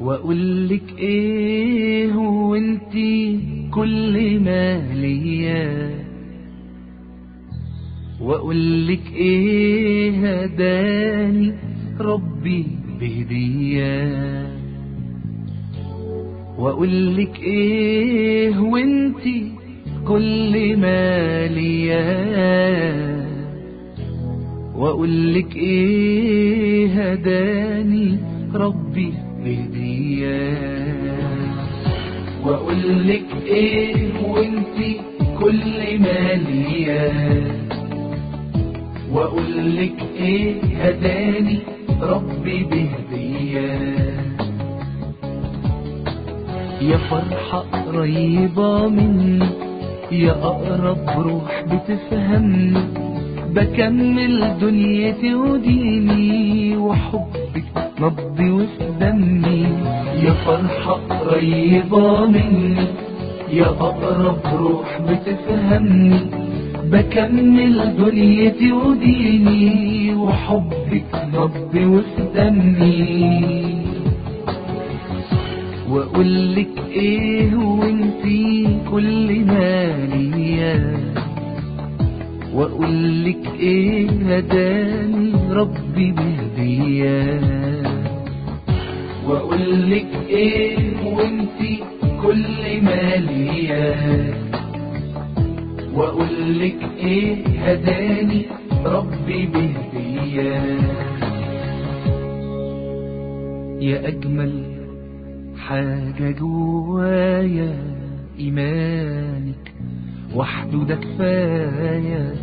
واقول لك إيه وانتي كل ما ليا. لك إيه هداني ربي واقول لك إيه وانتي كل ما ليا. لك إيه هداني ربي لك إيه وانتي كل ما ليا. وأقول لك إيه هداني ربي بهدية. يا فرحة قريبة مني يا أقرب روح بتفهمني بكمل دنيتي وديني وحبك نبضي وفي دمي. يا فرحة قريبة مني. يا أقرب روح بتفهمني. بكمل دنيتي وديني. وحبك نبضي وفي دمي. لك إيه وإنتي كل ما ليا وأقول لك إيه هداني ربي بهديه وأقول لك إيه وانتي كل ما ليا وأقول لك إيه هداني ربي بهديه يا أجمل حاجة جوايا إيمانك وحده ده كفاية.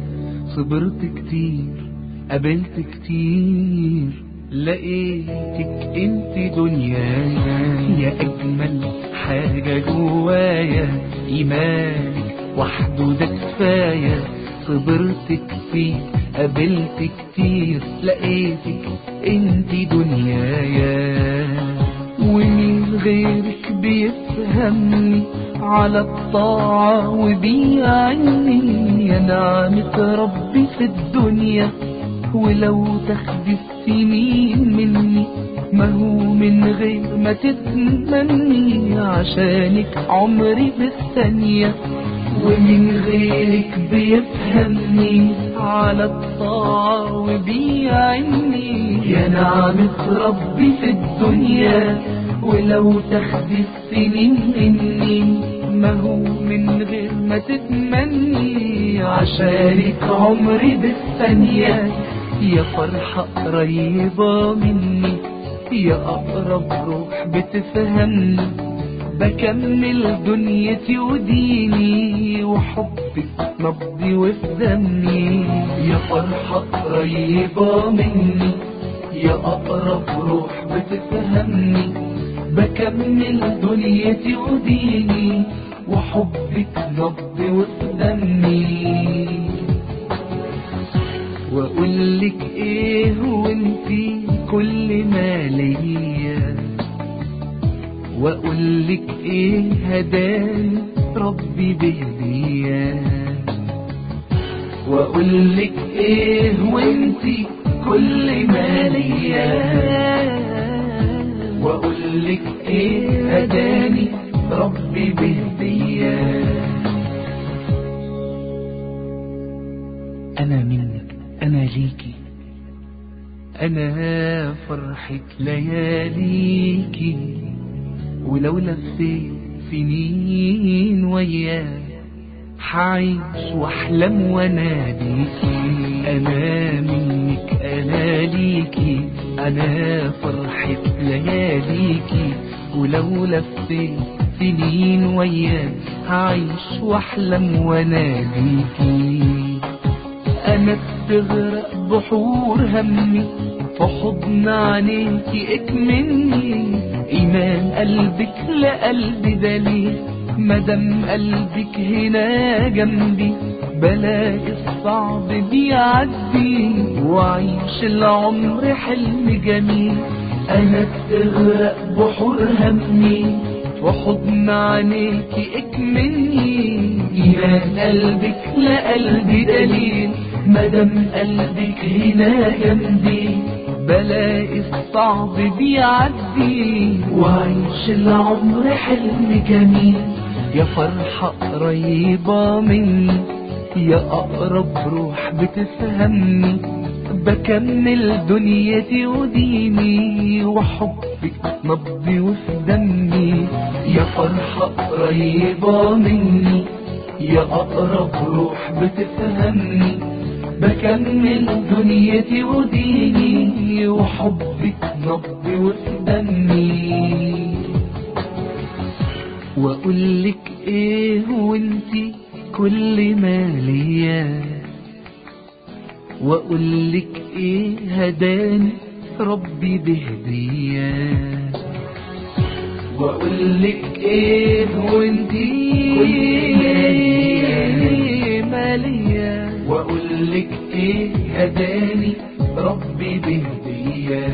صبرت كتير قابلت كتير. لقيتك انت دنيايا يا أجمل حاجة جوايا. إيمانك وحده ده كفاية. صبرت كتير قابلت كتير. لقيتك انت دنيايا. ومين غيرك بيفهمني؟ على الطاعة وبيعني. يا نعمة ربي في الدنيا. ولو تاخدي السنين مني ما هو من غير ما تتمني عشانك عمري بالثانية ومن غيرك بيفهمني على الطاعة وبيعني. يا نعمة ربي في الدنيا ولو تاخدي السنين مني ما هو من غير ما تتمني عشانك عمري بالثانية. يا فرحة قريبة مني يا أقرب روح بتفهمني بكمل دنيتي وديني وحبك نبضي وفي دمي. يا فرحة قريبة مني يا أقرب روح بتفهمني بكمل دنيتي وديني وحبك نبضي وفي دمي. واقول لك إيه هداني ربي بهديه واقول لك إيه وإنتي كل ما ليا. واقول لك إيه هداني ربي بهديه أنا منك أنا ليكي. أنا فرحة لياليكي. ولو لفيت سنين وياك حعيش واحلم واناديكي أنا منك أنا ليكي أنا فرحة لياليكي. ولو لفيت سنين وياك هعيش واحلم واناديكي أنا بتغرق بحور همي في حضن عينيكي اكملني. إيمان قلبك لقلبي دليل. مدام قلبك هنا جنبي. بلاقي الصعب بيعدي. وعيش العمر حلم جميل. أنا بتغرق بحور همي. في حضن عينيكي اكملني. إيمان قلبك لقلبي دليل. مدام قلبك هنا جنبي. بلاقي الصعب بيعدي. وعيش العمر حلم جميل. يا فرحة قريبة مني. يا أقرب روح بتفهمني. بكمل دنيتي وديني. وحبك نبضي وفي دمي. يا فرحة قريبة مني. يا أقرب روح بتفهمني. بكمل دنيتي وديني وحبك نبضي وفي دمي واقولك إيه وانتي كل ما ليا واقولك إيه هداني ربي بهدية. واقولك إيه وانتي كل واقولك إيه هداني ربي بهدية.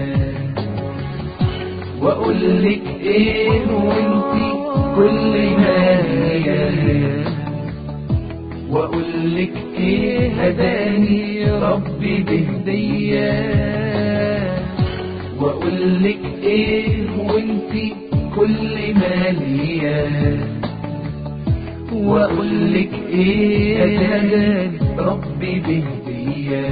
واقولك إيه وانتي كل ما ليا واقولك إيه هداني ربي بهدية. واقولك إيه وانتي كل ما ليا وأقولك إيه هداني ربي بهدية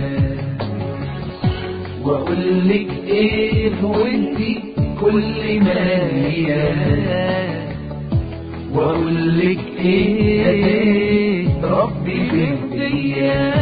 وأقولك إيه وانتي كل ما ليا وأقولك إيه ربي بهدية